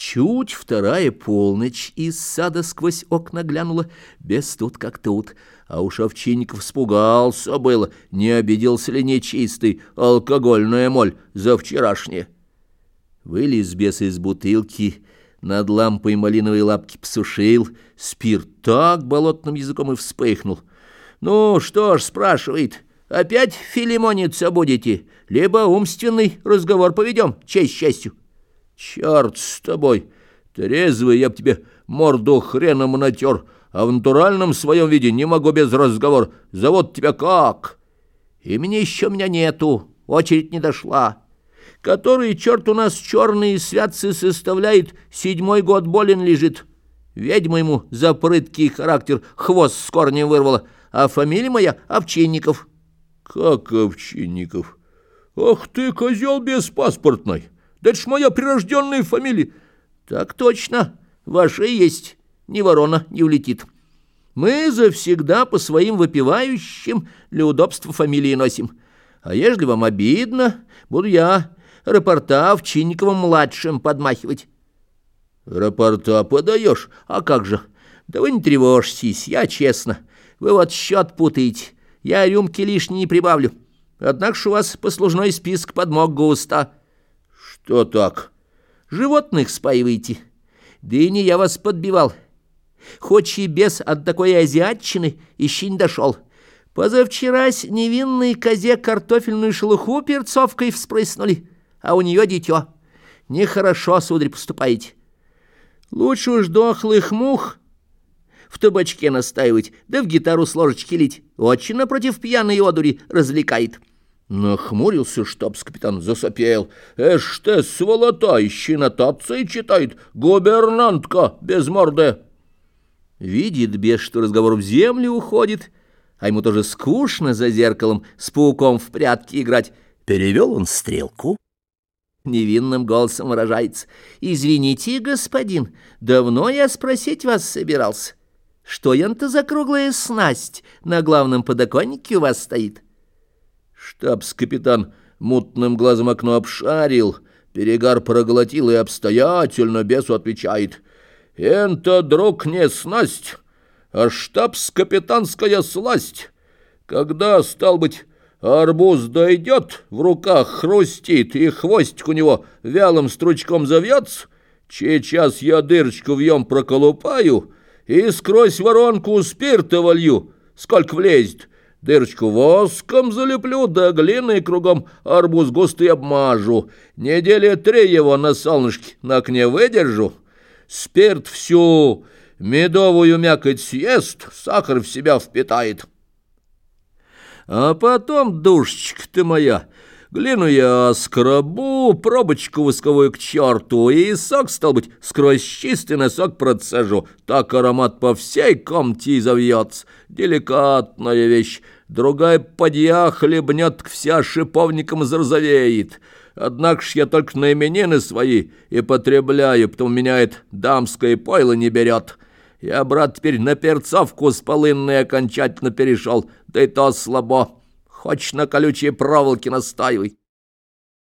Чуть вторая полночь из сада сквозь окна глянула, без тут как тут, а уж Овчинников испугался было, не обиделся ли нечистый алкогольная моль за вчерашнее. Вылез бес из бутылки, над лампой малиновой лапки посушил, спирт так болотным языком и вспыхнул. «Ну что ж, — спрашивает, — опять филимониться будете, либо умственный разговор поведем, честь счастью?» Черт с тобой! Трезвый я б тебе морду хреном натер, а в натуральном своем виде не могу без разговора. Зовут тебя как? Имени еще меня нету, очередь не дошла. Который черт у нас черные святцы составляет, седьмой год болен лежит. Ведьма ему за прыткий характер хвост с корнем вырвала, а фамилия моя Овчинников. Как Овчинников? Ах ты, козел беспаспортный! Да это ж моя прирожденная фамилия. Так точно, ваша есть, ни ворона не улетит. Мы завсегда по своим выпивающим для удобства фамилии носим. А ежели вам обидно, буду я рапорта в Чинниковом-младшем подмахивать. Рапорта подаешь? А как же? Да вы не тревожьтесь, я честно. Вы вот счет путаете. Я рюмки лишние не прибавлю. Однако ж у вас послужной список подмог густо. «Что так?» «Животных спаиваете. Да и не я вас подбивал. Хоть и без от такой азиатчины еще не дошел. Позавчерась невинной козе картофельную шелуху перцовкой вспрыснули, а у нее дитё. Нехорошо, сударь, поступаете. Лучше уж дохлых мух в табачке настаивать, да в гитару с ложечки лить. Очень напротив пьяной одури развлекает». Нахмурился штабс-капитан, засопел. «Эш ты, сволота, ищи нотации читает, губернантка без морды!» Видит бес, что разговор в землю уходит, а ему тоже скучно за зеркалом с пауком в прятки играть. Перевел он стрелку. Невинным голосом выражается. «Извините, господин, давно я спросить вас собирался. Что ян-то за круглая снасть на главном подоконнике у вас стоит?» Штабс-капитан мутным глазом окно обшарил, перегар проглотил и обстоятельно бесу отвечает. «Это, друг, не снасть, а штабс-капитанская сласть. Когда, стал быть, арбуз дойдет, в руках хрустит, и хвостик у него вялым стручком завьется, сейчас я дырочку в ем проколупаю и скрозь воронку спирта волью, сколько влезет». Дырочку воском залеплю, да глиной кругом арбуз густый обмажу. Недели три его на солнышке на окне выдержу. Спирт всю медовую мякоть съест, сахар в себя впитает. А потом, душечка ты моя, Глину я скрабу, пробочку восковую к черту, и сок, стал быть, сквозь чистый носок процежу. Так аромат по всей комнате завьется. Деликатная вещь. Другая подья хлебнет, вся шиповником зарзавеет. Однако ж я только на именины свои и потребляю, потому меня это дамское пойло не берет. Я, брат, теперь на перцовку с полынной окончательно перешел, да и то слабо. Хочешь на колючие проволоки настаивай.